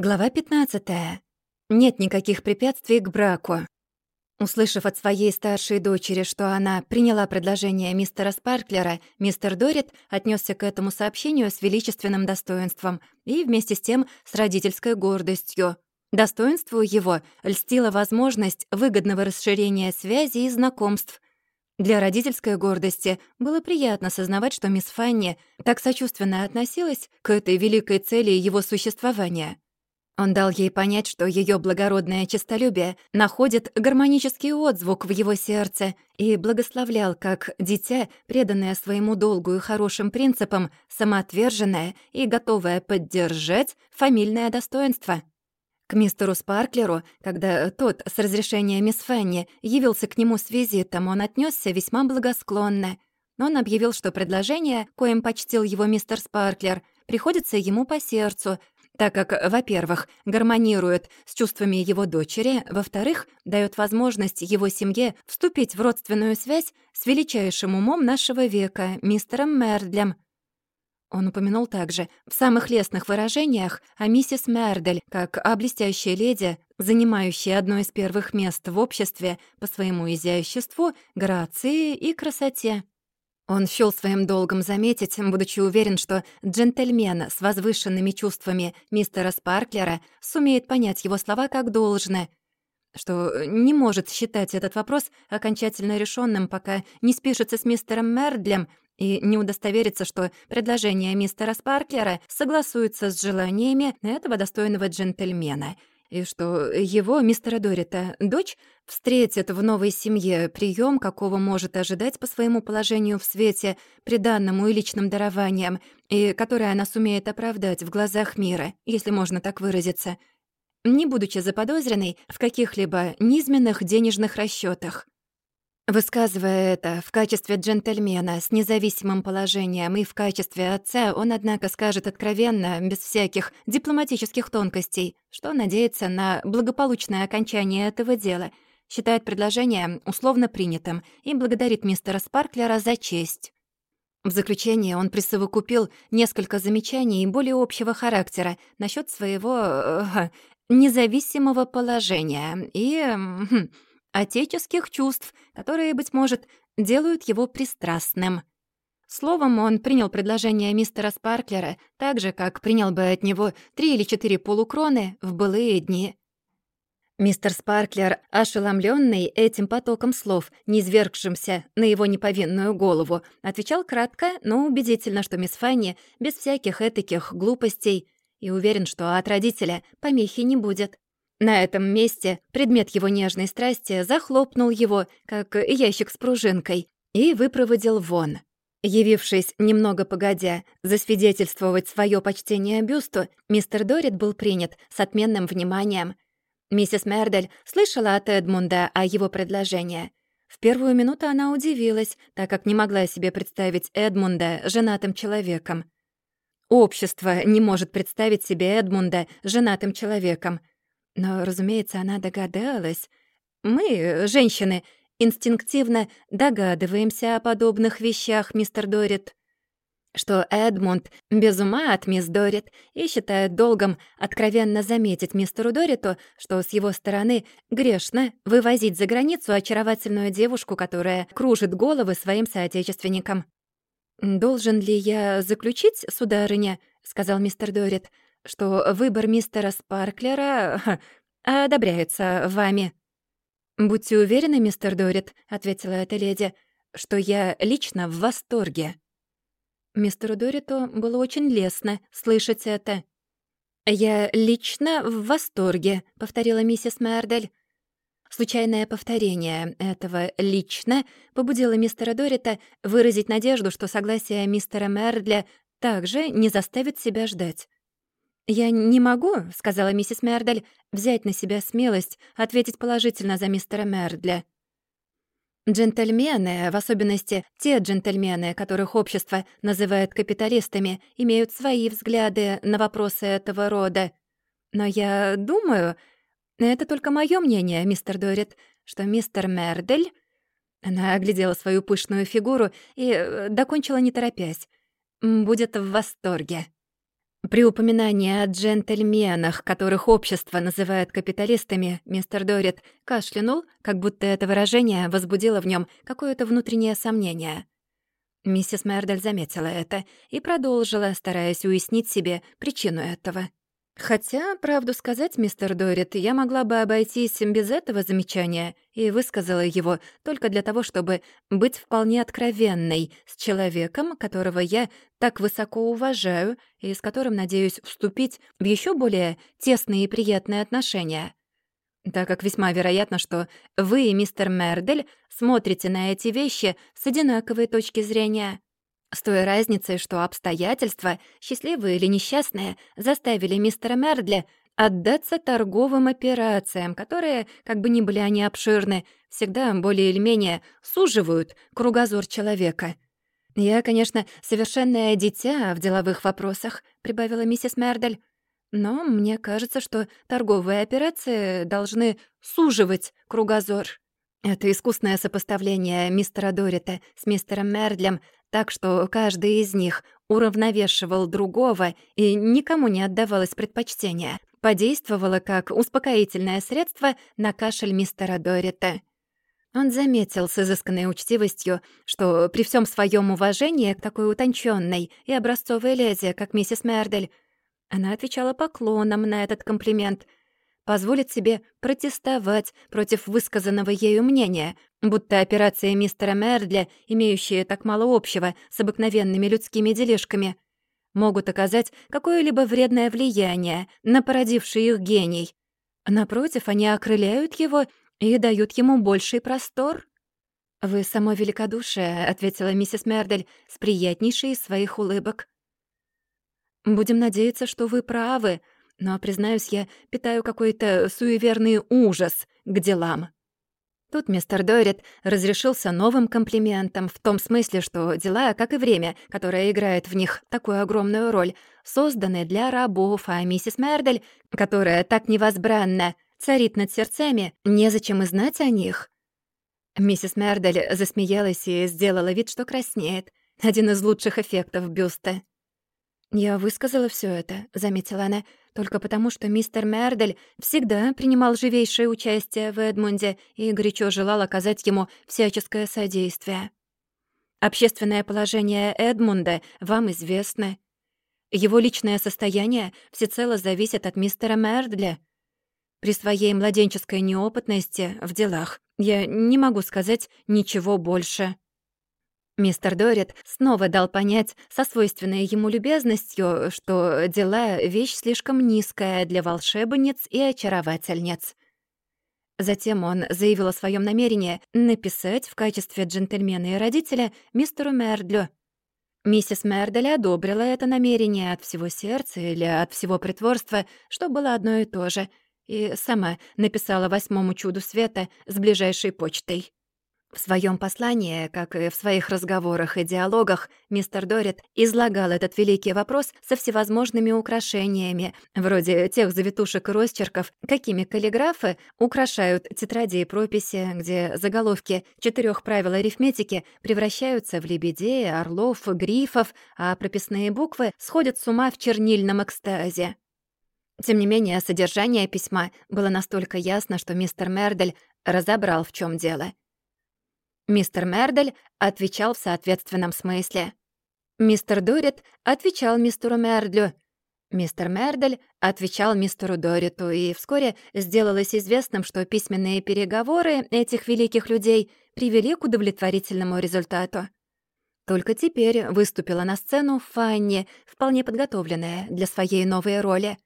Глава 15. Нет никаких препятствий к браку. Услышав от своей старшей дочери, что она приняла предложение мистера Спарклера, мистер Дорит отнесся к этому сообщению с величественным достоинством и вместе с тем с родительской гордостью. Достоинству его льстила возможность выгодного расширения связей и знакомств. Для родительской гордости было приятно сознавать, что мисс Фанни так сочувственно относилась к этой великой цели его существования — он дал ей понять, что ее благородное честолюбие находит гармонический отзвук в его сердце и благословлял как дитя, преданное своему долгу и хорошим принципам, самоотверженное и готовое поддержать фамильное достоинство. К мистеру Спарклеру, когда тот с разрешения мисс Фанни явился к нему с визитом, он отнесся весьма благосклонно. Он объявил, что предложение, коим почтил его мистер Спарклер, приходится ему по сердцу, так как, во-первых, гармонирует с чувствами его дочери, во-вторых, дает возможность его семье вступить в родственную связь с величайшим умом нашего века, мистером Мердлем. Он упомянул также в самых лестных выражениях о миссис Мердель, как о блестящей леди, занимающей одно из первых мест в обществе по своему изяществу, грации и красоте. Он счёл своим долгом заметить, будучи уверен, что джентльмен с возвышенными чувствами мистера Спарклера сумеет понять его слова как должное, что не может считать этот вопрос окончательно решенным, пока не спишется с мистером Мердлем и не удостоверится, что предложение мистера Спарклера согласуется с желаниями этого достойного джентльмена — и что его, мистера Дорита, дочь встретит в новой семье прием, какого может ожидать по своему положению в свете, приданному и личным дарованиям, и который она сумеет оправдать в глазах мира, если можно так выразиться, не будучи заподозренной в каких-либо низменных денежных расчетах. Высказывая это в качестве джентльмена с независимым положением и в качестве отца, он, однако, скажет откровенно, без всяких дипломатических тонкостей, что надеется на благополучное окончание этого дела, считает предложение условно принятым и благодарит мистера Спарклера за честь. В заключение он присовокупил несколько замечаний более общего характера насчет своего э, независимого положения и... Э, отеческих чувств, которые, быть может, делают его пристрастным. Словом, он принял предложение мистера Спарклера так же, как принял бы от него три или четыре полукроны в былые дни. Мистер Спарклер, ошеломленный этим потоком слов, низвергшимся на его неповинную голову, отвечал кратко, но убедительно, что мисс Фанни без всяких этаких глупостей и уверен, что от родителя помехи не будет. На этом месте предмет его нежной страсти захлопнул его, как ящик с пружинкой, и выпроводил вон. Явившись немного погодя засвидетельствовать свое почтение бюсту, мистер Дорит был принят с отменным вниманием. Миссис Мердель слышала от Эдмунда о его предложении. В первую минуту она удивилась, так как не могла себе представить Эдмунда женатым человеком. Общество не может представить себе Эдмунда женатым человеком — но, разумеется, она догадалась. Мы, женщины, инстинктивно догадываемся о подобных вещах, мистер Дорит. Что Эдмунд без ума от мисс Дорит и считает долгом откровенно заметить мистеру Дориту, что с его стороны грешно вывозить за границу очаровательную девушку, которая кружит головы своим соотечественникам. «Должен ли я заключить, сударыня?» — сказал мистер Дорит — что выбор мистера Спарклера одобряется вами». «Будьте уверены, мистер Дорит», — ответила эта леди, «что я лично в восторге». Мистеру Дориту было очень лестно слышать это. «Я лично в восторге», — повторила миссис Мердель. Случайное повторение этого «лично» побудило мистера Дорита выразить надежду, что согласие мистера Мердля также не заставит себя ждать. «Я не могу», — сказала миссис Мердель, «взять на себя смелость ответить положительно за мистера Мердля». Джентльмены, в особенности те джентльмены, которых общество называет капиталистами, имеют свои взгляды на вопросы этого рода. Но я думаю, это только мое мнение, мистер Дорит, что мистер Мердель... Она оглядела свою пышную фигуру и э, докончила не торопясь. «Будет в восторге». При упоминании о джентльменах, которых общество называет капиталистами, мистер Дорит кашлянул, как будто это выражение возбудило в нем какое-то внутреннее сомнение. Миссис Мердель заметила это и продолжила, стараясь уяснить себе причину этого. Хотя, правду сказать, мистер Дорит, я могла бы обойтись без этого замечания и высказала его только для того, чтобы быть вполне откровенной с человеком, которого я так высоко уважаю и с которым надеюсь вступить в еще более тесные и приятные отношения. Так как весьма вероятно, что вы, мистер Мердель, смотрите на эти вещи с одинаковой точки зрения. С той разницей, что обстоятельства, счастливые или несчастные, заставили мистера Мердля отдаться торговым операциям, которые, как бы ни были они обширны, всегда более или менее суживают кругозор человека. «Я, конечно, совершенное дитя в деловых вопросах», — прибавила миссис Мердель. «Но мне кажется, что торговые операции должны суживать кругозор». Это искусное сопоставление мистера Дорита с мистером Мердлем — так что каждый из них уравновешивал другого и никому не отдавалось предпочтения, подействовало как успокоительное средство на кашель мистера Дорита. Он заметил с изысканной учтивостью, что при всем своем уважении к такой утонченной и образцовой леди, как миссис Мердель, она отвечала поклоном на этот комплимент — позволит себе протестовать против высказанного ею мнения, будто операция мистера Мердля, имеющая так мало общего с обыкновенными людскими делишками, могут оказать какое-либо вредное влияние на породивший их гений. Напротив, они окрыляют его и дают ему больший простор. «Вы само великодушие», — ответила миссис Мердель с приятнейшей из своих улыбок. «Будем надеяться, что вы правы», но, признаюсь, я питаю какой-то суеверный ужас к делам. Тут мистер Дорит разрешился новым комплиментом в том смысле, что дела, как и время, которое играет в них такую огромную роль, созданы для рабов, а миссис Мердель, которая так невозбранно царит над сердцами, незачем и знать о них. Миссис Мердель засмеялась и сделала вид, что краснеет. Один из лучших эффектов бюста. «Я высказала все это», — заметила она, только потому, что мистер Мердель всегда принимал живейшее участие в Эдмунде и горячо желал оказать ему всяческое содействие. Общественное положение Эдмунда вам известно. Его личное состояние всецело зависит от мистера Мердля. При своей младенческой неопытности в делах я не могу сказать ничего больше. Мистер Дорит снова дал понять со свойственной ему любезностью, что дела — вещь слишком низкая для волшебниц и очаровательниц. Затем он заявил о своем намерении написать в качестве джентльмена и родителя мистеру Мердлю. Миссис Мердель одобрила это намерение от всего сердца или от всего притворства, что было одно и то же, и сама написала восьмому чуду света с ближайшей почтой. В своем послании, как и в своих разговорах и диалогах, мистер Дорит излагал этот великий вопрос со всевозможными украшениями, вроде тех завитушек и росчерков, какими каллиграфы украшают тетради и прописи, где заголовки четырех правил арифметики превращаются в лебедей, орлов, грифов, а прописные буквы сходят с ума в чернильном экстазе. Тем не менее, содержание письма было настолько ясно, что мистер Мердель разобрал, в чем дело — Мистер Мердель отвечал в соответственном смысле. Мистер Дорит отвечал мистеру Мердлю. Мистер Мердель отвечал мистеру Дориту, и вскоре сделалось известным, что письменные переговоры этих великих людей привели к удовлетворительному результату. Только теперь выступила на сцену Фанни, вполне подготовленная для своей новой роли.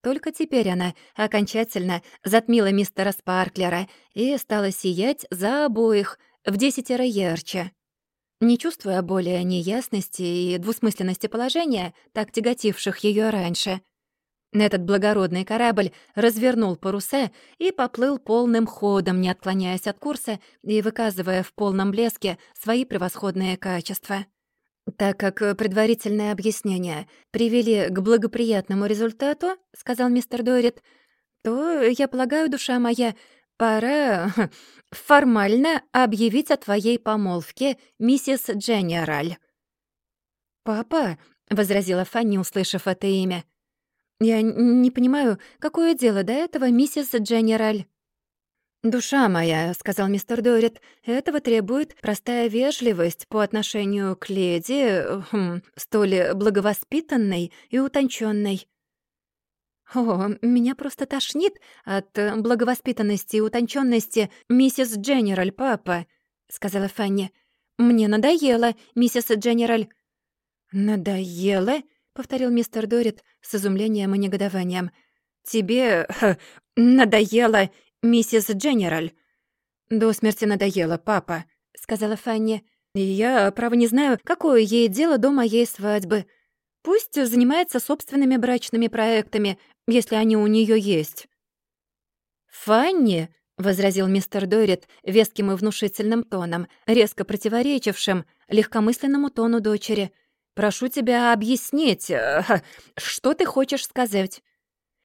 Только теперь она окончательно затмила мистера Спарклера и стала сиять за обоих — в десятеро ярче. Не чувствуя более неясности и двусмысленности положения, так тяготивших ее раньше, этот благородный корабль развернул паруса и поплыл полным ходом, не отклоняясь от курса и выказывая в полном блеске свои превосходные качества. «Так как предварительные объяснения привели к благоприятному результату, — сказал мистер Дорит, — то, я полагаю, душа моя, пора формально объявить о твоей помолвке, миссис Дженераль». «Папа, возразила Фанни, услышав это имя. «Я не понимаю, какое дело до этого, миссис Дженераль?» «Душа моя», — сказал мистер Дорит, — «этого требует простая вежливость по отношению к леди, хм, столь благовоспитанной и утонченной. «О, меня просто тошнит от благовоспитанности и утонченности миссис Дженераль, папа», — сказала Фанни. «Мне надоело, миссис Дженераль». «Надоело?» — повторил мистер Дорит с изумлением и негодованием. «Тебе ха, надоело, миссис Дженераль». «До смерти надоело, папа», — сказала Фанни. «Я, право, не знаю, какое ей дело до моей свадьбы. Пусть занимается собственными брачными проектами, если они у нее есть». «Фанни», — возразил мистер Дорит веским и внушительным тоном, резко противоречившим легкомысленному тону дочери, «прошу тебя объяснить, э, что ты хочешь сказать?»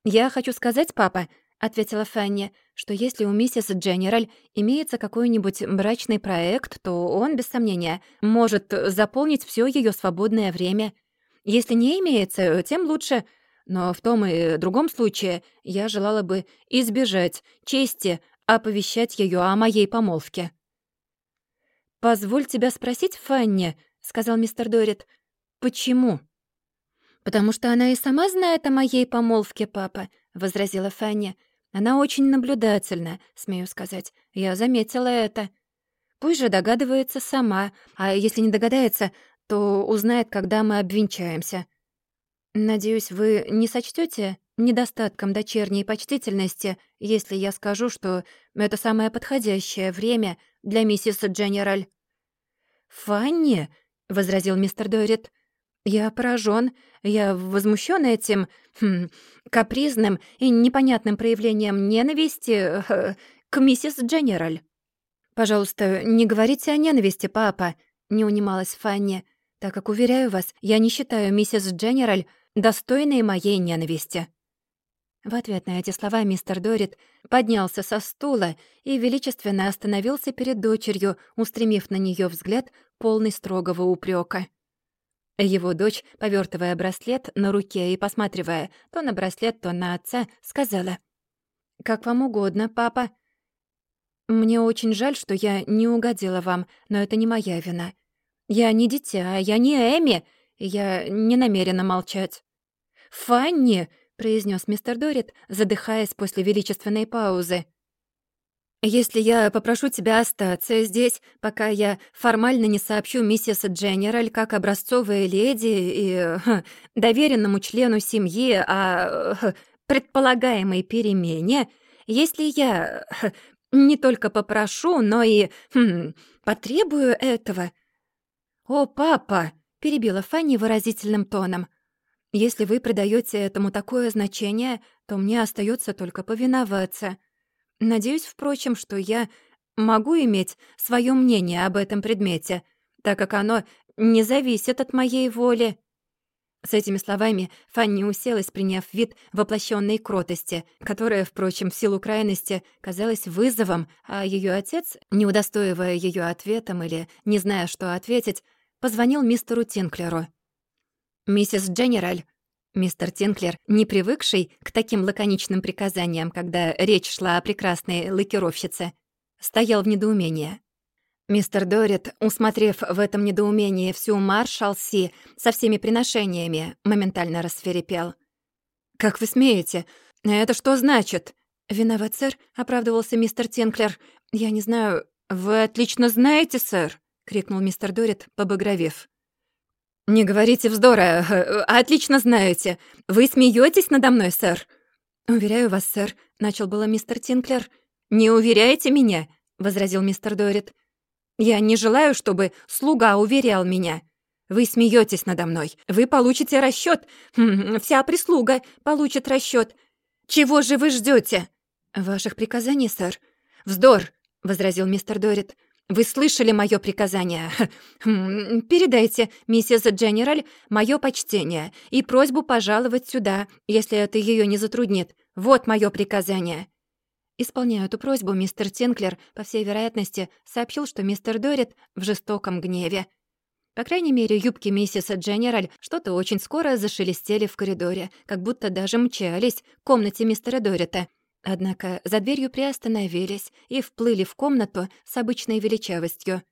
«Я хочу сказать, папа», — ответила Фанни, «что если у миссис Дженераль имеется какой-нибудь брачный проект, то он, без сомнения, может заполнить все ее свободное время. Если не имеется, тем лучше. Но в том и другом случае я желала бы избежать чести оповещать ее о моей помолвке». «Позволь тебя спросить, Фанни», — сказал мистер Дорит, — «почему?» «Потому что она и сама знает о моей помолвке, папа», — возразила Фанни. Она очень наблюдательна, смею сказать. Я заметила это. Пусть же догадывается сама, а если не догадается, то узнает, когда мы обвенчаемся. Надеюсь, вы не сочтете недостатком дочерней почтительности, если я скажу, что это самое подходящее время для миссис Дженераль. «Фанни», — возразил мистер Дорит, я поражен, я возмущен этим хм, капризным и непонятным проявлением ненависти э, к миссис Дженераль. «Пожалуйста, не говорите о ненависти, папа», — не унималась Фанни, «так как, уверяю вас, я не считаю миссис Дженераль достойной моей ненависти». В ответ на эти слова мистер Дорит поднялся со стула и величественно остановился перед дочерью, устремив на нее взгляд полный строгого упрека. Его дочь, повертывая браслет на руке и посматривая то на браслет, то на отца, сказала. «Как вам угодно, папа. Мне очень жаль, что я не угодила вам, но это не моя вина. Я не дитя, я не Эми, я не намерена молчать». «Фанни!» — произнес мистер Дорит, задыхаясь после величественной паузы. «Если я попрошу тебя остаться здесь, пока я формально не сообщу миссис Дженераль как образцовая леди и ха, доверенному члену семьи о ха, предполагаемой перемене, если я ха, не только попрошу, но и хм, потребую этого...» «О, папа!» — перебила Фанни выразительным тоном. «Если вы придаете этому такое значение, то мне остается только повиноваться». Надеюсь, впрочем, что я могу иметь свое мнение об этом предмете, так как оно не зависит от моей воли». С этими словами Фанни уселась, приняв вид воплощенной кротости, которая, впрочем, в силу крайности казалась вызовом, а ее отец, не удостоивая ее ответом или не зная, что ответить, позвонил мистеру Тинклеру. «Миссис Дженераль», Мистер Тинклер, не привыкший к таким лаконичным приказаниям, когда речь шла о прекрасной лакировщице, стоял в недоумении. Мистер Дорит, усмотрев в этом недоумении всю маршалси со всеми приношениями, моментально расферепел. «Как вы смеете? Это что значит?» «Виноват, сэр», — оправдывался мистер Тинклер. «Я не знаю...» «Вы отлично знаете, сэр», — крикнул мистер Дорит, побагровев. «Не говорите вздора, э, отлично знаете. Вы смеетесь надо мной, сэр?» «Уверяю вас, сэр», — начал было мистер Тинклер. «Не уверяете меня?» — возразил мистер Дорит. «Я не желаю, чтобы слуга уверял меня. Вы смеетесь надо мной. Вы получите расчет. Хм, вся прислуга получит расчет. Чего же вы ждете? «Ваших приказаний, сэр». «Вздор», — возразил мистер Дорит. Вы слышали мое приказание. Хм, передайте миссис Дженераль мое почтение и просьбу пожаловать сюда, если это ее не затруднит. Вот мое приказание». Исполняя эту просьбу, мистер Тинклер, по всей вероятности, сообщил, что мистер Дорит в жестоком гневе. По крайней мере, юбки миссис Дженераль что-то очень скоро зашелестели в коридоре, как будто даже мчались к комнате мистера Дорита. Однако за дверью приостановились и вплыли в комнату с обычной величавостью.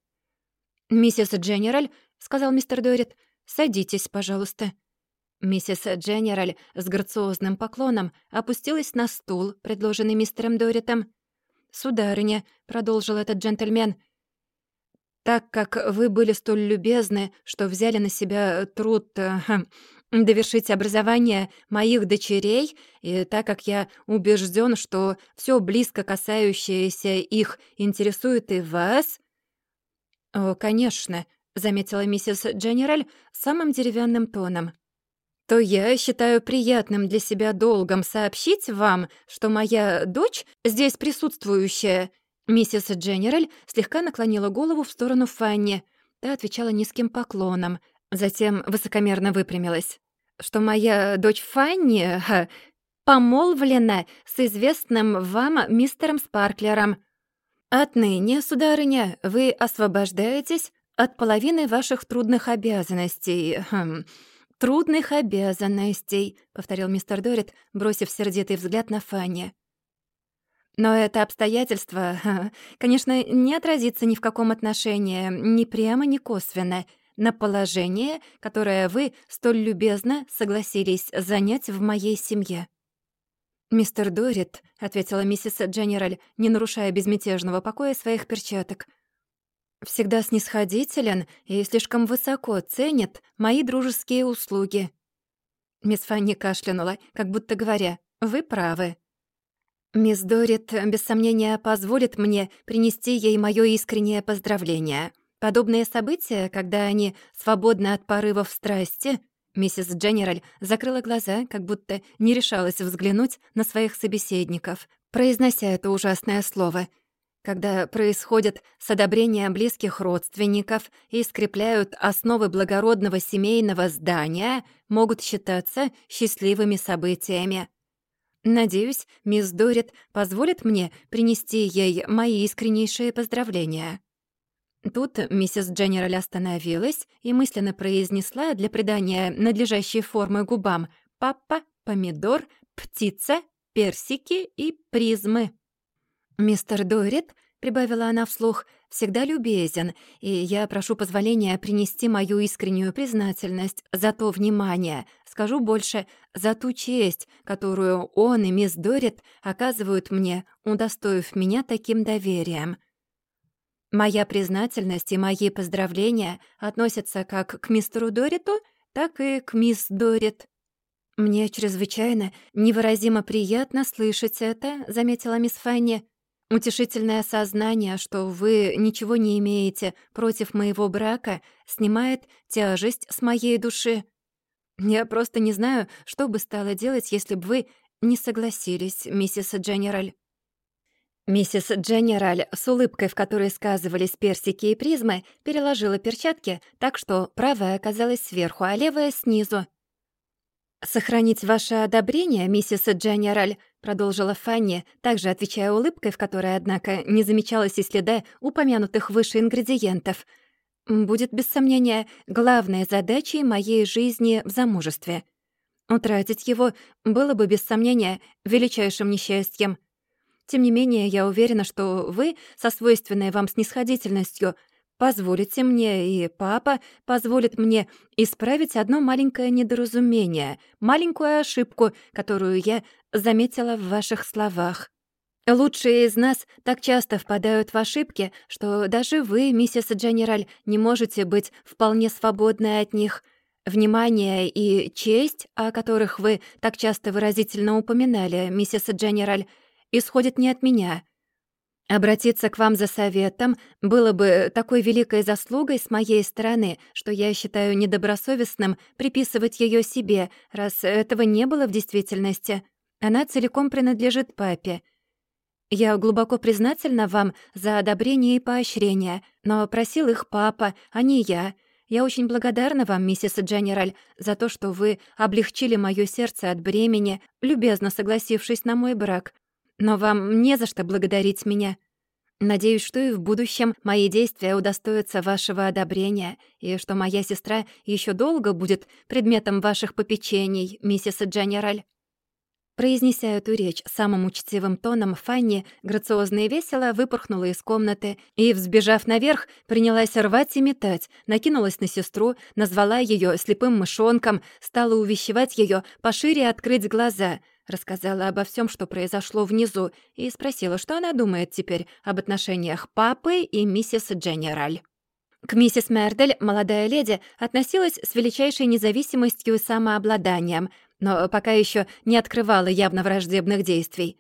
«Миссис Дженераль», — сказал мистер Дорит, — «садитесь, пожалуйста». Миссис Дженераль с грациозным поклоном опустилась на стул, предложенный мистером Доритом. «Сударыня», — продолжил этот джентльмен, так как вы были столь любезны, что взяли на себя труд э, хм, довершить образование моих дочерей, и так как я убежден, что все близко касающееся их интересует и вас...» «О, конечно», — заметила миссис Дженераль самым деревянным тоном. «То я считаю приятным для себя долгом сообщить вам, что моя дочь, здесь присутствующая, — Миссис Дженераль слегка наклонила голову в сторону Фанни. Та отвечала низким поклоном, затем высокомерно выпрямилась. «Что моя дочь Фанни ха, помолвлена с известным вам мистером Спарклером. Отныне, сударыня, вы освобождаетесь от половины ваших трудных обязанностей. Хм, трудных обязанностей», — повторил мистер Дорит, бросив сердитый взгляд на Фанни. Но это обстоятельство, конечно, не отразится ни в каком отношении, ни прямо, ни косвенно, на положение, которое вы столь любезно согласились занять в моей семье. «Мистер Дорит», — ответила миссис Дженераль, не нарушая безмятежного покоя своих перчаток, «всегда снисходителен и слишком высоко ценит мои дружеские услуги». Мисс Фанни кашлянула, как будто говоря, «Вы правы». Мисс Дорит, без сомнения, позволит мне принести ей моё искреннее поздравление. Подобные события, когда они свободны от порывов страсти, миссис Дженераль закрыла глаза, как будто не решалась взглянуть на своих собеседников, произнося это ужасное слово. Когда происходят с одобрения близких родственников и скрепляют основы благородного семейного здания, могут считаться счастливыми событиями. Надеюсь, мисс Дорит позволит мне принести ей мои искреннейшие поздравления». Тут миссис Дженераль остановилась и мысленно произнесла для придания надлежащей формы губам «папа», «помидор», «птица», «персики» и «призмы». Мистер Дорит прибавила она вслух, — «всегда любезен, и я прошу позволения принести мою искреннюю признательность за то внимание, скажу больше, за ту честь, которую он и мисс Дорит оказывают мне, удостоив меня таким доверием». Моя признательность и мои поздравления относятся как к мистеру Дориту, так и к мисс Дорит. «Мне чрезвычайно, невыразимо приятно слышать это», — заметила мисс Фанни. Утешительное сознание, что вы ничего не имеете против моего брака, снимает тяжесть с моей души. Я просто не знаю, что бы стала делать, если бы вы не согласились, миссис Дженераль». Миссис Дженераль, с улыбкой, в которой сказывались персики и призмы, переложила перчатки так, что правая оказалась сверху, а левая — снизу. «Сохранить ваше одобрение, миссис Дженераль», — продолжила Фанни, также отвечая улыбкой, в которой, однако, не замечалось и следа упомянутых выше ингредиентов, «будет, без сомнения, главной задачей моей жизни в замужестве. Утратить его было бы, без сомнения, величайшим несчастьем. Тем не менее, я уверена, что вы, со свойственной вам снисходительностью, — Позволите мне, и папа позволит мне исправить одно маленькое недоразумение, маленькую ошибку, которую я заметила в ваших словах. Лучшие из нас так часто впадают в ошибки, что даже вы, миссис Дженераль, не можете быть вполне свободны от них. Внимание и честь, о которых вы так часто выразительно упоминали, миссис Дженераль, исходят не от меня — Обратиться к вам за советом было бы такой великой заслугой с моей стороны, что я считаю недобросовестным приписывать ее себе, раз этого не было в действительности. Она целиком принадлежит папе. Я глубоко признательна вам за одобрение и поощрение, но просил их папа, а не я. Я очень благодарна вам, миссис Дженераль, за то, что вы облегчили моё сердце от бремени, любезно согласившись на мой брак, но вам не за что благодарить меня. Надеюсь, что и в будущем мои действия удостоятся вашего одобрения, и что моя сестра еще долго будет предметом ваших попечений, миссис Дженераль». Произнеся эту речь самым учтивым тоном, Фанни грациозно и весело выпорхнула из комнаты и, взбежав наверх, принялась рвать и метать, накинулась на сестру, назвала ее слепым мышонком, стала увещевать ее пошире открыть глаза, рассказала обо всем, что произошло внизу, и спросила, что она думает теперь об отношениях папы и миссис Дженераль. К миссис Мердель молодая леди относилась с величайшей независимостью и самообладанием, но пока еще не открывала явно враждебных действий.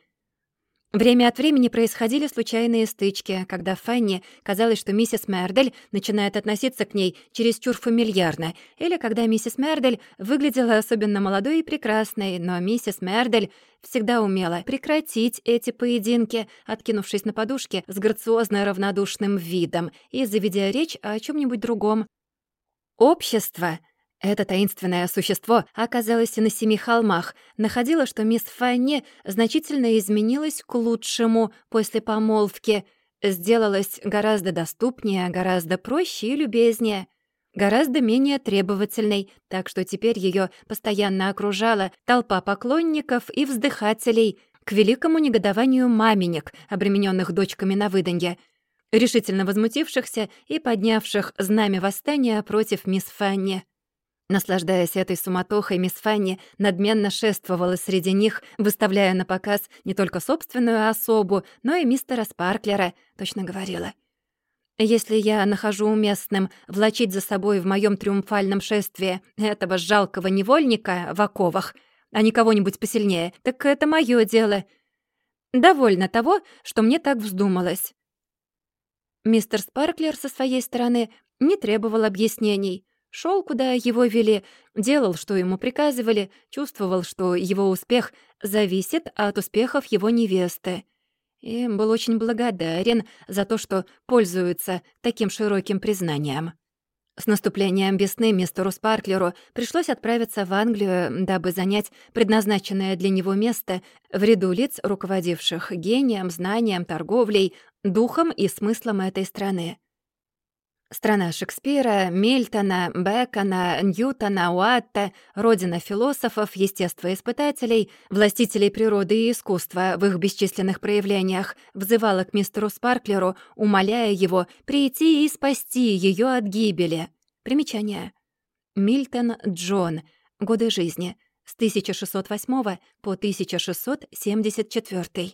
Время от времени происходили случайные стычки, когда Фанни казалось, что миссис Мердель начинает относиться к ней чересчур фамильярно, или когда миссис Мердель выглядела особенно молодой и прекрасной, но миссис Мердель всегда умела прекратить эти поединки, откинувшись на подушке с грациозно равнодушным видом и заведя речь о чем нибудь другом. Общество — это таинственное существо оказалось и на семи холмах, находило, что мисс Фанни значительно изменилась к лучшему после помолвки, сделалась гораздо доступнее, гораздо проще и любезнее, гораздо менее требовательной, так что теперь ее постоянно окружала толпа поклонников и вздыхателей, к великому негодованию маменек, обремененных дочками на выданье, решительно возмутившихся и поднявших знамя восстания против мисс Фанни. Наслаждаясь этой суматохой, мисс Фанни надменно шествовала среди них, выставляя на показ не только собственную особу, но и мистера Спарклера, точно говорила. «Если я нахожу уместным влачить за собой в моем триумфальном шествии этого жалкого невольника в оковах, а не кого-нибудь посильнее, так это мое дело. Довольно того, что мне так вздумалось». Мистер Спарклер со своей стороны не требовал объяснений — Шел, куда его вели, делал, что ему приказывали, чувствовал, что его успех зависит от успехов его невесты. И был очень благодарен за то, что пользуется таким широким признанием. С наступлением весны мистеру Спарклеру пришлось отправиться в Англию, дабы занять предназначенное для него место в ряду лиц, руководивших гением, знанием, торговлей, духом и смыслом этой страны. Страна Шекспира, Мильтона, Бекона, Ньютона, Уатта, родина философов, естествоиспытателей, властителей природы и искусства в их бесчисленных проявлениях, взывала к мистеру Спарклеру, умоляя его прийти и спасти ее от гибели. Примечание. Мильтон Джон. Годы жизни. С 1608 по 1674.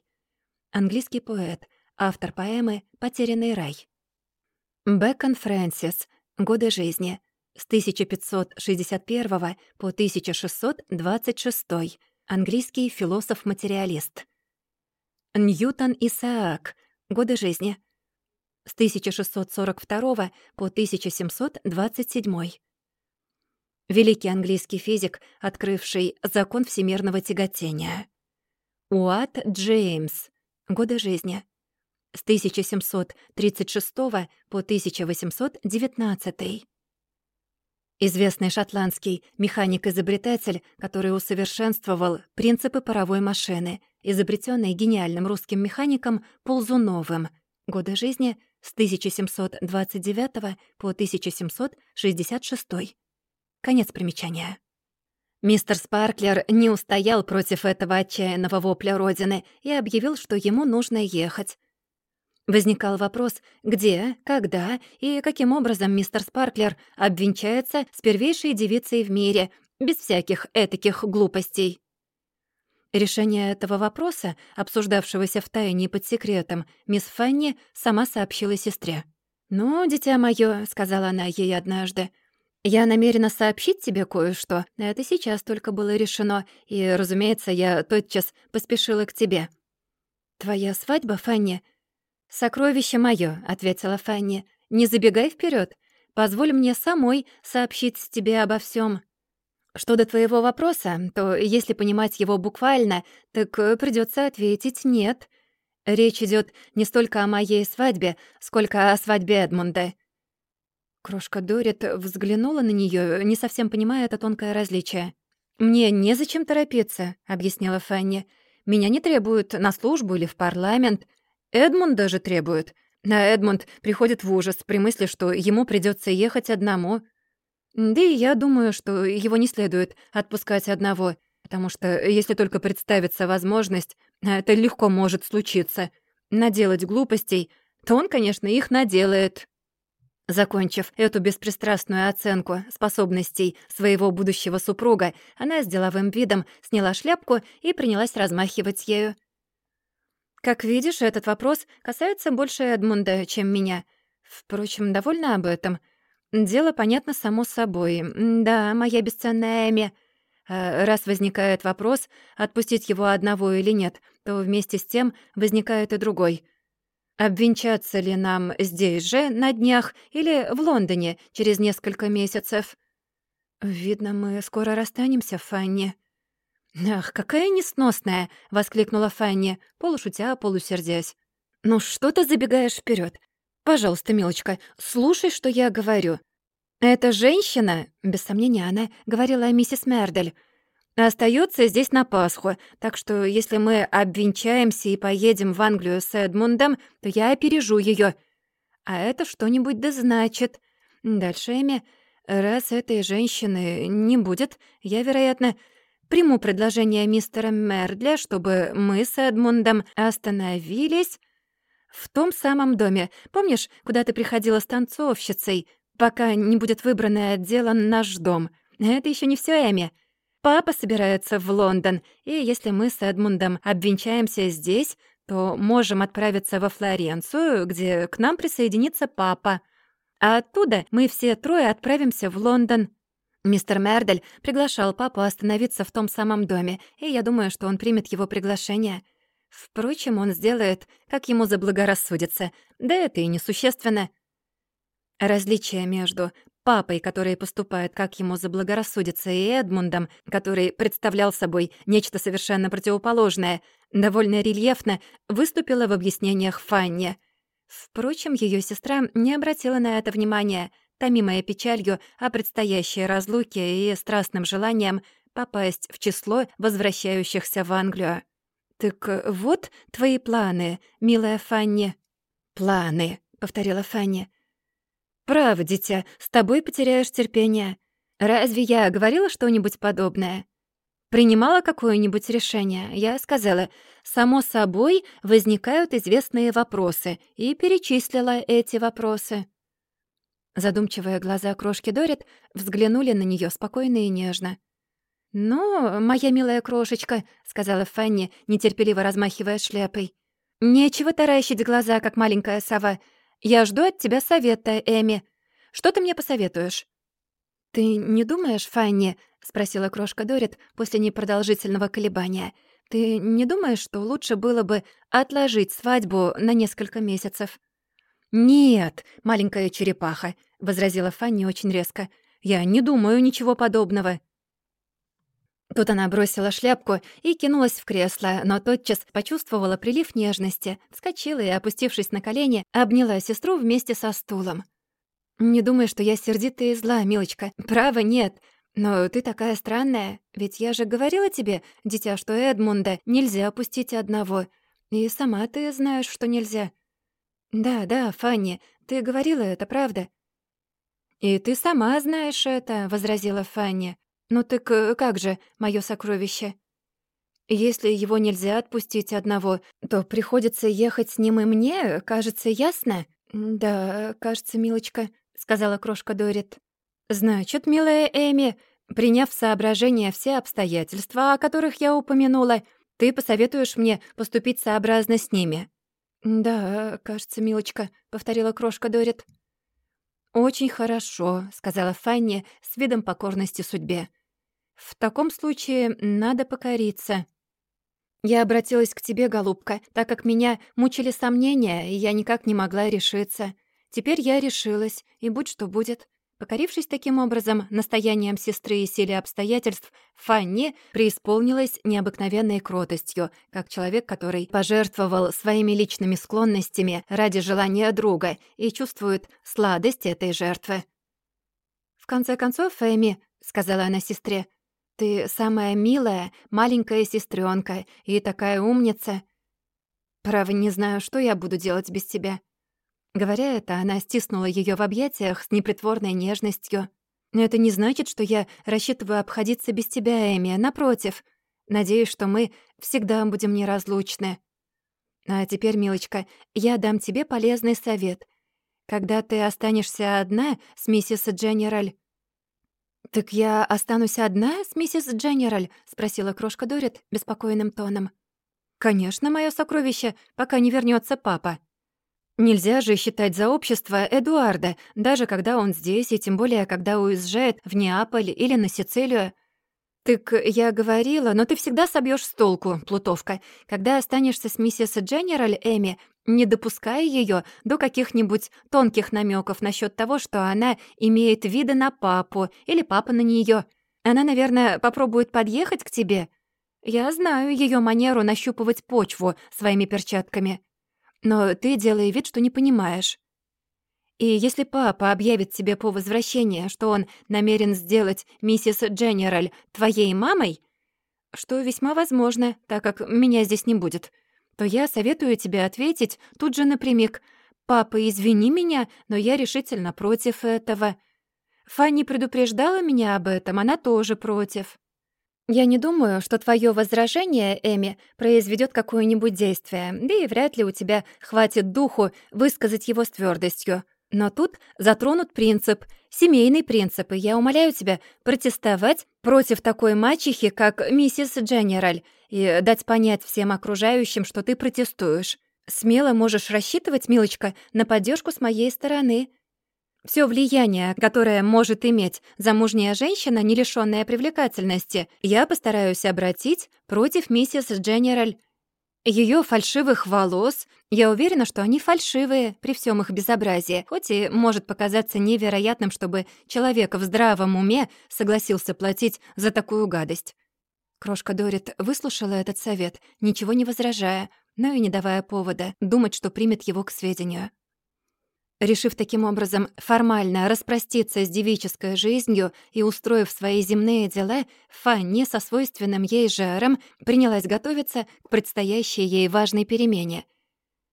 Английский поэт. Автор поэмы «Потерянный рай». Бэкон Фрэнсис. Годы жизни. С 1561 по 1626. Английский философ-материалист. Ньютон Исаак. Годы жизни. С 1642 по 1727. Великий английский физик, открывший закон всемирного тяготения. Уат Джеймс. Годы жизни с 1736 по 1819. Известный шотландский механик-изобретатель, который усовершенствовал принципы паровой машины, изобретенной гениальным русским механиком Ползуновым. Годы жизни с 1729 по 1766. Конец примечания. Мистер Спарклер не устоял против этого отчаянного вопля Родины и объявил, что ему нужно ехать. Возникал вопрос, где, когда и каким образом мистер Спарклер обвенчается с первейшей девицей в мире, без всяких этаких глупостей. Решение этого вопроса, обсуждавшегося в тайне под секретом, мисс Фанни сама сообщила сестре. «Ну, дитя моё», — сказала она ей однажды, «я намерена сообщить тебе кое-что. Это сейчас только было решено, и, разумеется, я тотчас поспешила к тебе». «Твоя свадьба, Фанни, «Сокровище моё», — ответила Фанни. «Не забегай вперед. Позволь мне самой сообщить тебе обо всем. Что до твоего вопроса, то если понимать его буквально, так придется ответить «нет». Речь идет не столько о моей свадьбе, сколько о свадьбе Эдмунда». Крошка Дорит взглянула на нее, не совсем понимая это тонкое различие. «Мне незачем торопиться», — объяснила Фанни. «Меня не требуют на службу или в парламент. Эдмунд даже требует. А Эдмунд приходит в ужас при мысли, что ему придется ехать одному. Да и я думаю, что его не следует отпускать одного, потому что если только представится возможность, это легко может случиться, наделать глупостей, то он, конечно, их наделает. Закончив эту беспристрастную оценку способностей своего будущего супруга, она с деловым видом сняла шляпку и принялась размахивать ею. Как видишь, этот вопрос касается больше Эдмунда, чем меня. Впрочем, довольна об этом. Дело понятно само собой. Да, моя бесценная Эми. А раз возникает вопрос, отпустить его одного или нет, то вместе с тем возникает и другой. Обвенчаться ли нам здесь же, на днях, или в Лондоне через несколько месяцев? Видно, мы скоро расстанемся, Фанни. «Ах, какая несносная!» — воскликнула Фанни, полушутя, полусердясь. «Ну что ты забегаешь вперед? Пожалуйста, милочка, слушай, что я говорю. Эта женщина, без сомнения, она говорила о миссис Мердель, остается здесь на Пасху, так что если мы обвенчаемся и поедем в Англию с Эдмундом, то я опережу ее. А это что-нибудь да значит. Дальше, Эми, раз этой женщины не будет, я, вероятно, Приму предложение мистера Мердля, чтобы мы с Эдмундом остановились в том самом доме. Помнишь, куда ты приходила с танцовщицей, пока не будет выбрано отделан наш дом? Это еще не все, Эми. Папа собирается в Лондон, и если мы с Эдмундом обвенчаемся здесь, то можем отправиться во Флоренцию, где к нам присоединится папа. А оттуда мы все трое отправимся в Лондон. Мистер Мердель приглашал папу остановиться в том самом доме, и я думаю, что он примет его приглашение. Впрочем, он сделает, как ему заблагорассудится, да это и несущественно. Различие между папой, который поступает, как ему заблагорассудится, и Эдмундом, который представлял собой нечто совершенно противоположное, довольно рельефно выступило в объяснениях Фанни. Впрочем, ее сестра не обратила на это внимания — томимая печалью о предстоящей разлуке и страстным желанием попасть в число возвращающихся в Англию. «Так вот твои планы, милая Фанни». «Планы», — повторила Фанни. «Право, дитя, с тобой потеряешь терпение. Разве я говорила что-нибудь подобное?» Принимала какое-нибудь решение, я сказала, само собой возникают известные вопросы, и перечислила эти вопросы. Задумчивые глаза крошки Дорит взглянули на нее спокойно и нежно. «Ну, моя милая крошечка», — сказала Фанни, нетерпеливо размахивая шляпой. «Нечего таращить глаза, как маленькая сова. Я жду от тебя совета, Эми. Что ты мне посоветуешь?» «Ты не думаешь, Фанни?» — спросила крошка Дорит после непродолжительного колебания. «Ты не думаешь, что лучше было бы отложить свадьбу на несколько месяцев?» «Нет, маленькая черепаха», — возразила Фанни очень резко. «Я не думаю ничего подобного». Тут она бросила шляпку и кинулась в кресло, но тотчас почувствовала прилив нежности, вскочила и, опустившись на колени, обняла сестру вместе со стулом. «Не думай, что я сердитая и зла, милочка. Права нет. Но ты такая странная. Ведь я же говорила тебе, дитя, что Эдмунда нельзя опустить одного. И сама ты знаешь, что нельзя. «Да, да, Фанни, ты говорила это, правда?» «И ты сама знаешь это», — возразила Фанни. «Ну так э, как же, моё сокровище?» «Если его нельзя отпустить одного, то приходится ехать с ним и мне, кажется, ясно?» «Да, кажется, милочка», — сказала крошка Дорит. «Значит, милая Эми, приняв в соображение все обстоятельства, о которых я упомянула, ты посоветуешь мне поступить сообразно с ними?» «Да, кажется, милочка», — повторила крошка Дорит. «Очень хорошо», — сказала Фанни с видом покорности судьбе. «В таком случае надо покориться». «Я обратилась к тебе, голубка, так как меня мучили сомнения, и я никак не могла решиться. Теперь я решилась, и будь что будет. Покорившись таким образом настоянием сестры и силе обстоятельств, Фанни преисполнилась необыкновенной кротостью, как человек, который пожертвовал своими личными склонностями ради желания друга и чувствует сладость этой жертвы. «В конце концов, Эми», — сказала она сестре, — «ты самая милая маленькая сестренка и такая умница». Право, не знаю, что я буду делать без тебя». Говоря это, она стиснула ее в объятиях с непритворной нежностью. «Но это не значит, что я рассчитываю обходиться без тебя, Эми. Напротив, надеюсь, что мы всегда будем неразлучны. А теперь, милочка, я дам тебе полезный совет. Когда ты останешься одна с миссис Дженераль...» «Так я останусь одна с миссис Дженераль?» — спросила крошка Дорит беспокойным тоном. «Конечно, мое сокровище, пока не вернется папа. Нельзя же считать за общество Эдуарда, даже когда он здесь, и тем более, когда уезжает в Неаполь или на Сицилию. «Так я говорила, но ты всегда собьешь с толку, плутовка. Когда останешься с миссис Дженераль Эми, не допуская ее до каких-нибудь тонких намеков насчет того, что она имеет виды на папу или папа на нее. Она, наверное, попробует подъехать к тебе. Я знаю ее манеру нащупывать почву своими перчатками. Но ты делай вид, что не понимаешь. И если папа объявит тебе по возвращении, что он намерен сделать миссис Дженераль твоей мамой, что весьма возможно, так как меня здесь не будет, то я советую тебе ответить тут же напрямик «Папа, извини меня, но я решительно против этого». Фанни предупреждала меня об этом, она тоже против. Я не думаю, что твое возражение, Эми, произведет какое-нибудь действие, да и вряд ли у тебя хватит духу высказать его с твердостью. Но тут затронут принцип, семейный принцип, и я умоляю тебя протестовать против такой мачехи, как миссис Дженераль, и дать понять всем окружающим, что ты протестуешь. Смело можешь рассчитывать, милочка, на поддержку с моей стороны. Все влияние, которое может иметь замужняя женщина, не лишённая привлекательности, я постараюсь обратить против миссис Дженераль. Ее фальшивых волос, я уверена, что они фальшивые при всем их безобразии, хоть и может показаться невероятным, чтобы человек в здравом уме согласился платить за такую гадость. Крошка Дорит выслушала этот совет, ничего не возражая, но и не давая повода думать, что примет его к сведению. Решив таким образом формально распроститься с девической жизнью и устроив свои земные дела, Фанни со свойственным ей жаром принялась готовиться к предстоящей ей важной перемене.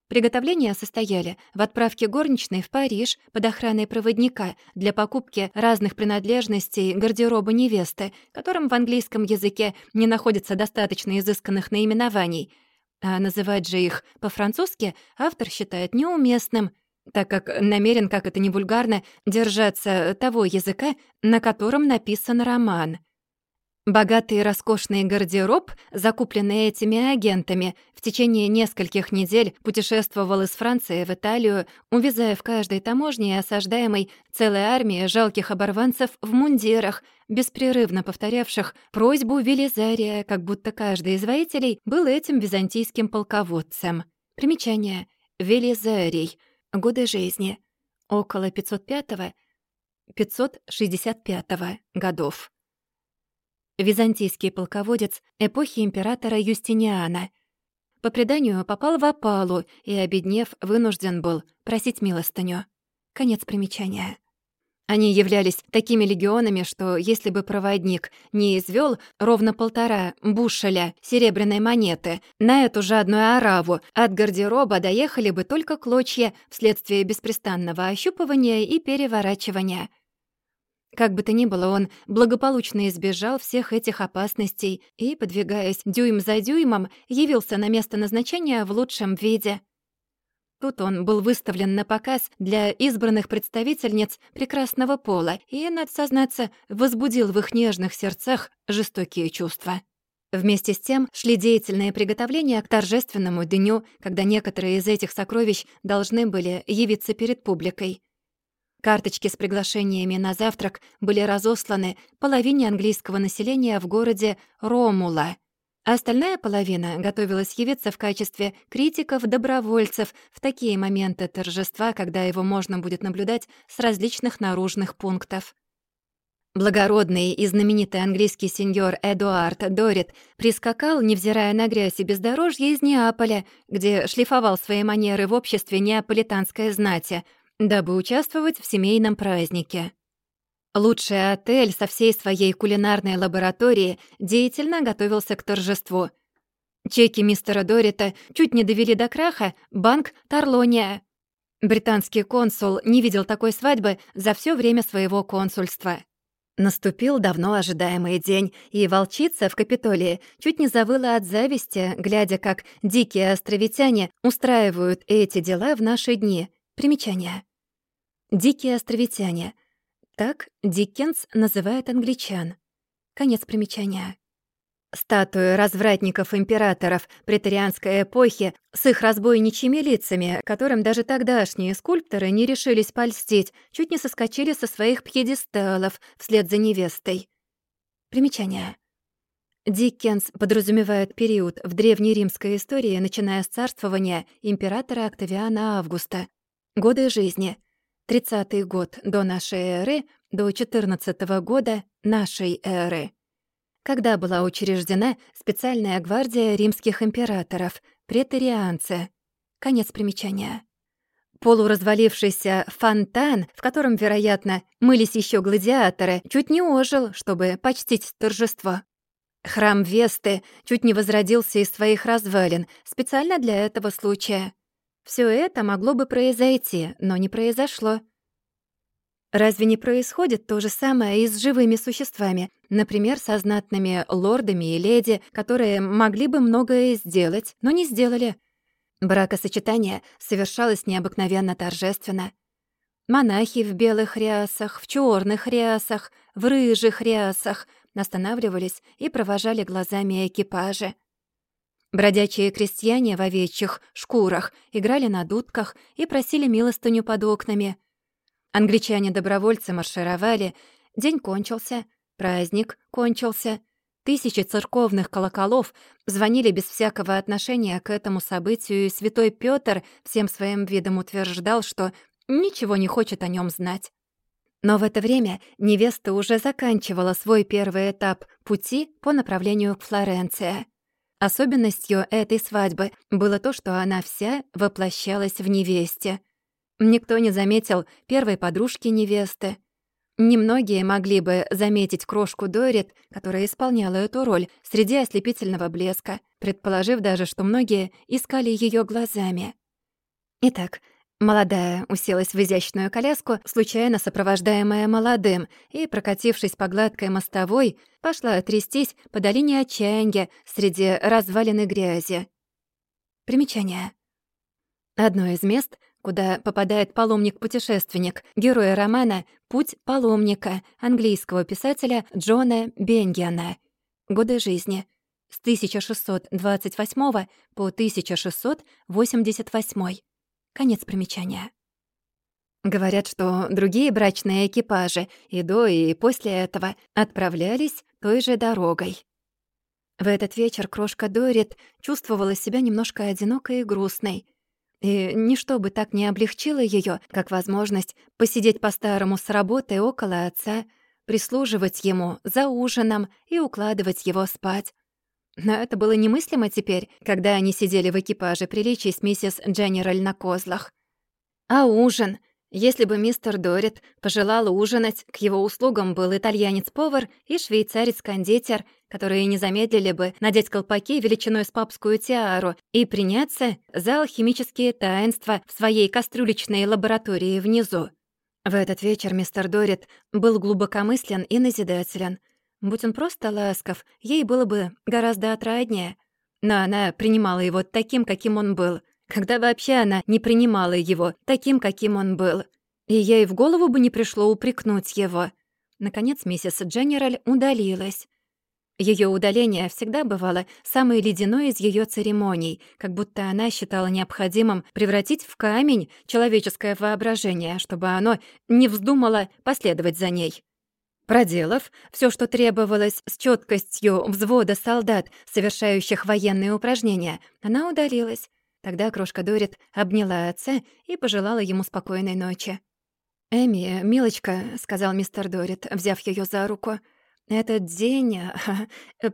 Приготовления состояли в отправке горничной в Париж под охраной проводника для покупки разных принадлежностей гардероба невесты, которым в английском языке не находится достаточно изысканных наименований, а называть же их по-французски автор считает неуместным — так как намерен, как это не вульгарно, держаться того языка, на котором написан роман. Богатый и роскошный гардероб, закупленный этими агентами, в течение нескольких недель путешествовал из Франции в Италию, увязая в каждой таможне осаждаемой целой армией жалких оборванцев в мундирах, беспрерывно повторявших просьбу Велизария, как будто каждый из воителей был этим византийским полководцем. Примечание. Велизарий — Годы жизни. Около 505-565 годов. Византийский полководец эпохи императора Юстиниана. По преданию, попал в опалу и, обеднев, вынужден был просить милостыню. Конец примечания. Они являлись такими легионами, что если бы проводник не извёл ровно полтора бушеля серебряной монеты на эту жадную ораву, от гардероба доехали бы только клочья вследствие беспрестанного ощупывания и переворачивания. Как бы то ни было, он благополучно избежал всех этих опасностей и, подвигаясь дюйм за дюймом, явился на место назначения в лучшем виде — Тут он был выставлен на показ для избранных представительниц прекрасного пола и, надо сознаться, возбудил в их нежных сердцах жестокие чувства. Вместе с тем шли деятельные приготовления к торжественному дню, когда некоторые из этих сокровищ должны были явиться перед публикой. Карточки с приглашениями на завтрак были разосланы половине английского населения в городе Ромула — а остальная половина готовилась явиться в качестве критиков-добровольцев в такие моменты торжества, когда его можно будет наблюдать с различных наружных пунктов. Благородный и знаменитый английский сеньор Эдуард Дорит прискакал, невзирая на грязь и бездорожье, из Неаполя, где шлифовал свои манеры в обществе неаполитанской знати, дабы участвовать в семейном празднике. Лучший отель со всей своей кулинарной лабораторией деятельно готовился к торжеству. Чеки мистера Дорита чуть не довели до краха банк Тарлония. Британский консул не видел такой свадьбы за все время своего консульства. Наступил давно ожидаемый день, и волчица в Капитолии чуть не завыла от зависти, глядя, как дикие островитяне устраивают эти дела в наши дни. Примечание. Дикие островитяне. Так Диккенс называет англичан. Конец примечания. Статуи развратников-императоров претарианской эпохи с их разбойничьими лицами, которым даже тогдашние скульпторы не решились польстить, чуть не соскочили со своих пьедесталов вслед за невестой. Примечание. Диккенс подразумевает период в древнеримской истории, начиная с царствования императора Октавиана Августа. Годы жизни. 30-й год до нашей эры до 14-го года нашей эры когда была учреждена специальная гвардия римских императоров, претерианцы. Конец примечания. Полуразвалившийся фонтан, в котором, вероятно, мылись еще гладиаторы, чуть не ожил, чтобы почтить торжество. Храм Весты чуть не возродился из своих развалин, специально для этого случая. Все это могло бы произойти, но не произошло. Разве не происходит то же самое и с живыми существами, например, со знатными лордами и леди, которые могли бы многое сделать, но не сделали? Бракосочетание совершалось необыкновенно торжественно. Монахи в белых рясах, в черных рясах, в рыжих рясах останавливались и провожали глазами экипажи. Бродячие крестьяне в овечьих шкурах играли на дудках и просили милостыню под окнами — Англичане-добровольцы маршировали, день кончился, праздник кончился. Тысячи церковных колоколов звонили без всякого отношения к этому событию, и святой Пётр всем своим видом утверждал, что ничего не хочет о нем знать. Но в это время невеста уже заканчивала свой первый этап пути по направлению к Флоренции. Особенностью этой свадьбы было то, что она вся воплощалась в невесте. Никто не заметил первой подружки невесты. Немногие могли бы заметить крошку Дорит, которая исполняла эту роль среди ослепительного блеска, предположив даже, что многие искали ее глазами. Итак, молодая уселась в изящную коляску, случайно сопровождаемая молодым, и, прокатившись по гладкой мостовой, пошла трястись по долине отчаяния среди развалины грязи. Примечание. Одно из мест — куда попадает паломник-путешественник, героя романа «Путь паломника» английского писателя Джона Бенгиана. Годы жизни с 1628 по 1688. Конец примечания. Говорят, что другие брачные экипажи и до, и после этого отправлялись той же дорогой. В этот вечер крошка Дорит чувствовала себя немножко одинокой и грустной — и ничто бы так не облегчило ее, как возможность посидеть по-старому с работы около отца, прислуживать ему за ужином и укладывать его спать. Но это было немыслимо теперь, когда они сидели в экипаже приличий с миссис Дженераль на козлах. А ужин? Если бы мистер Дорит пожелал ужинать, к его услугам был итальянец-повар и швейцарец-кондитер, которые не замедлили бы надеть колпаки величиной с папскую тиару и приняться за алхимические таинства в своей кастрюлечной лаборатории внизу. В этот вечер мистер Дорит был глубокомыслен и назидателен. Будь он просто ласков, ей было бы гораздо отраднее. Но она принимала его таким, каким он был — когда вообще она не принимала его таким, каким он был. И ей в голову бы не пришло упрекнуть его. Наконец миссис Дженераль удалилась. Ее удаление всегда бывало самой ледяной из ее церемоний, как будто она считала необходимым превратить в камень человеческое воображение, чтобы оно не вздумало последовать за ней. Проделав все, что требовалось с четкостью взвода солдат, совершающих военные упражнения, она удалилась, Тогда крошка Дорит обняла отца и пожелала ему спокойной ночи. «Эми, милочка», — сказал мистер Дорит, взяв ее за руку, «этот день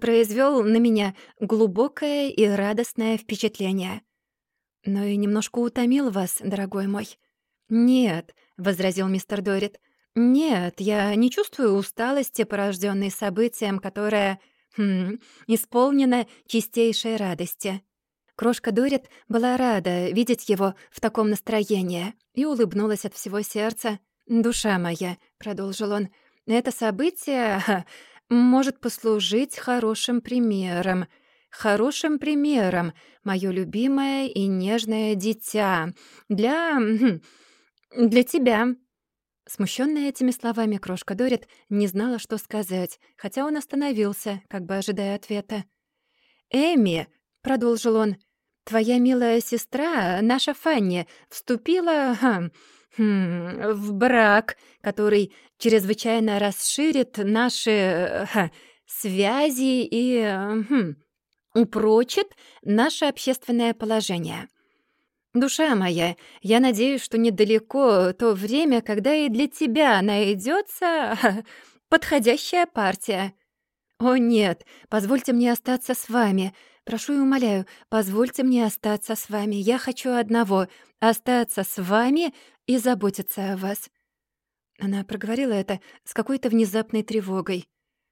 произвел на меня глубокое и радостное впечатление. Но и немножко утомил вас, дорогой мой». «Нет», — возразил мистер Дорит, «нет, я не чувствую усталости, порожденной событием, которое Хм, исполнена чистейшей радости. Крошка Дорит была рада видеть его в таком настроении и улыбнулась от всего сердца. «Душа моя», — продолжил он, — «это событие может послужить хорошим примером. Хорошим примером, моё любимое и нежное дитя. Для... Хм, для тебя». Смущённая этими словами, крошка Дорит не знала, что сказать, хотя он остановился, как бы ожидая ответа. «Эми», — продолжил он, — «твоя милая сестра, наша Фанни, вступила ха, хм, в брак, который чрезвычайно расширит наши ха, связи и хм, упрочит наше общественное положение». «Душа моя, я надеюсь, что недалеко то время, когда и для тебя найдется подходящая партия». «О, нет, позвольте мне остаться с вами. Прошу и умоляю, позвольте мне остаться с вами. Я хочу одного — остаться с вами и заботиться о вас». Она проговорила это с какой-то внезапной тревогой.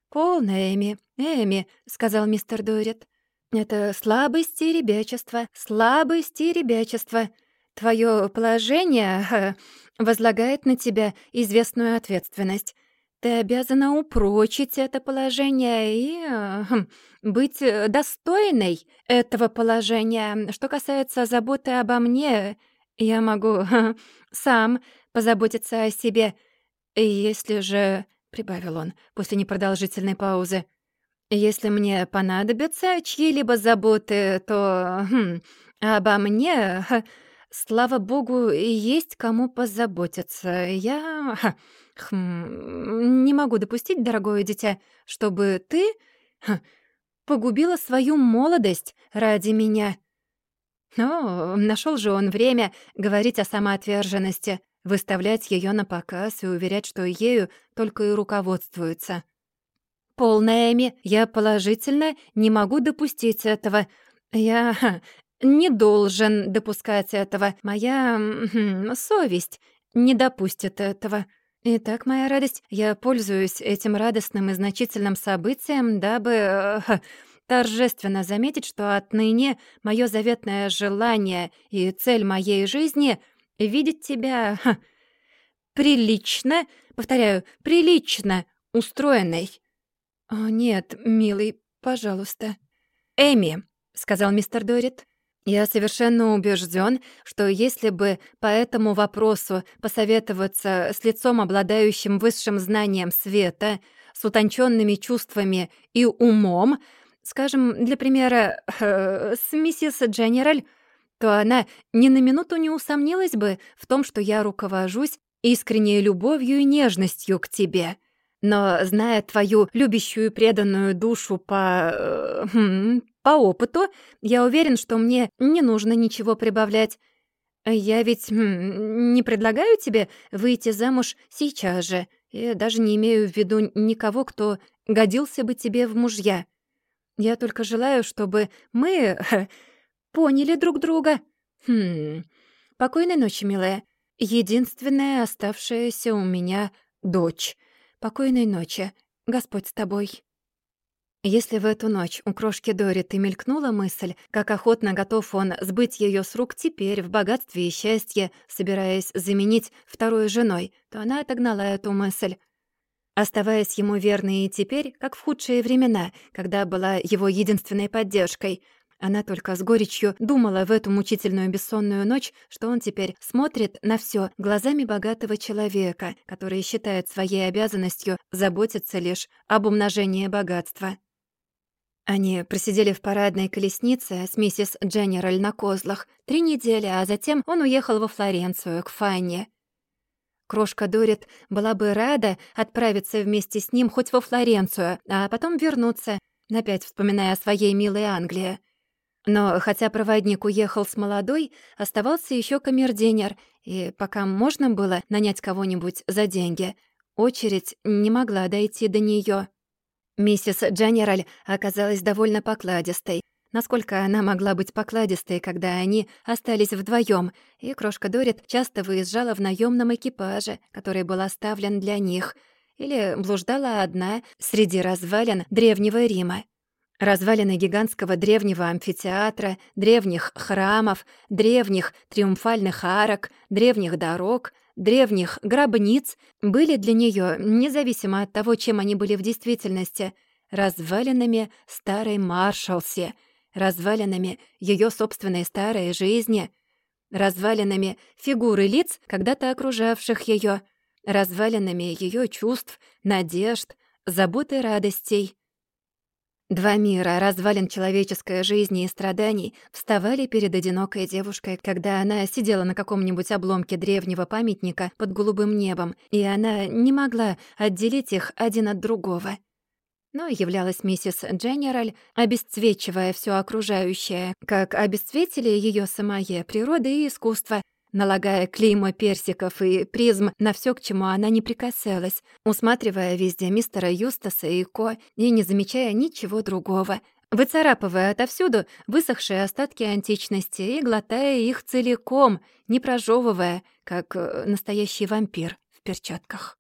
«Полно, Эми, Эми», — сказал мистер Дорит. Это слабость и ребячество, слабость и ребячество. Твое положение э, возлагает на тебя известную ответственность. Ты обязана упрочить это положение и э, хм, быть достойной этого положения. Что касается заботы обо мне, я могу э, сам позаботиться о себе. Если же, — прибавил он после непродолжительной паузы, если мне понадобятся чьи-либо заботы, то хм, обо мне, слава богу, есть кому позаботиться. Я хм, не могу допустить, дорогое дитя, чтобы ты погубила свою молодость ради меня. Но нашел же он время говорить о самоотверженности, выставлять ее на показ и уверять, что ею только и руководствуется. Полная Я положительно не могу допустить этого. Я не должен допускать этого. Моя совесть не допустит этого. Итак, моя радость, я пользуюсь этим радостным и значительным событием, дабы торжественно заметить, что отныне мое заветное желание и цель моей жизни — видеть тебя прилично, повторяю, прилично устроенной. «О, нет, милый, пожалуйста». «Эми», — сказал мистер Дорит, — «я совершенно убежден, что если бы по этому вопросу посоветоваться с лицом, обладающим высшим знанием света, с утонченными чувствами и умом, скажем, для примера, э, с миссис Дженераль, то она ни на минуту не усомнилась бы в том, что я руковожусь искренней любовью и нежностью к тебе. Но, зная твою любящую и преданную душу по... Э, хм, по опыту, я уверен, что мне не нужно ничего прибавлять. Я ведь хм, не предлагаю тебе выйти замуж сейчас же. Я даже не имею в виду никого, кто годился бы тебе в мужья. Я только желаю, чтобы мы поняли друг друга. Хм. Покойной ночи, милая. Единственная оставшаяся у меня дочь. Покойной ночи. Господь с тобой». Если в эту ночь у крошки Дорит и мелькнула мысль, как охотно готов он сбыть ее с рук теперь в богатстве и счастье, собираясь заменить второй женой, то она отогнала эту мысль. Оставаясь ему верной и теперь, как в худшие времена, когда была его единственной поддержкой, она только с горечью думала в эту мучительную бессонную ночь, что он теперь смотрит на все глазами богатого человека, который считает своей обязанностью заботиться лишь об умножении богатства. Они просидели в парадной колеснице с миссис Дженераль на козлах три недели, а затем он уехал во Флоренцию, к Фанне. Крошка Дорит была бы рада отправиться вместе с ним хоть во Флоренцию, а потом вернуться, опять вспоминая о своей милой Англии. Но хотя проводник уехал с молодой, оставался еще камердинер, и пока можно было нанять кого-нибудь за деньги, очередь не могла дойти до нее. Миссис Дженераль оказалась довольно покладистой. Насколько она могла быть покладистой, когда они остались вдвоем, и крошка Дорит часто выезжала в наемном экипаже, который был оставлен для них, или блуждала одна среди развалин Древнего Рима. Развалины гигантского древнего амфитеатра, древних храмов, древних триумфальных арок, древних дорог, древних гробниц были для нее, независимо от того, чем они были в действительности, развалинами старой Маршалси, развалинами ее собственной старой жизни, развалинами фигуры лиц, когда-то окружавших ее, развалинами ее чувств, надежд, забот и радостей. Два мира, развалин человеческой жизни и страданий, вставали перед одинокой девушкой, когда она сидела на каком-нибудь обломке древнего памятника под голубым небом, и она не могла отделить их один от другого. Но являлась миссис Дженераль, обесцвечивая все окружающее, как обесцветили ее самое природа и искусство, налагая клеймо персиков и призм на все, к чему она не прикасалась, усматривая везде мистера Юстаса и Ко и не замечая ничего другого, выцарапывая отовсюду высохшие остатки античности и глотая их целиком, не прожевывая, как э, настоящий вампир в перчатках.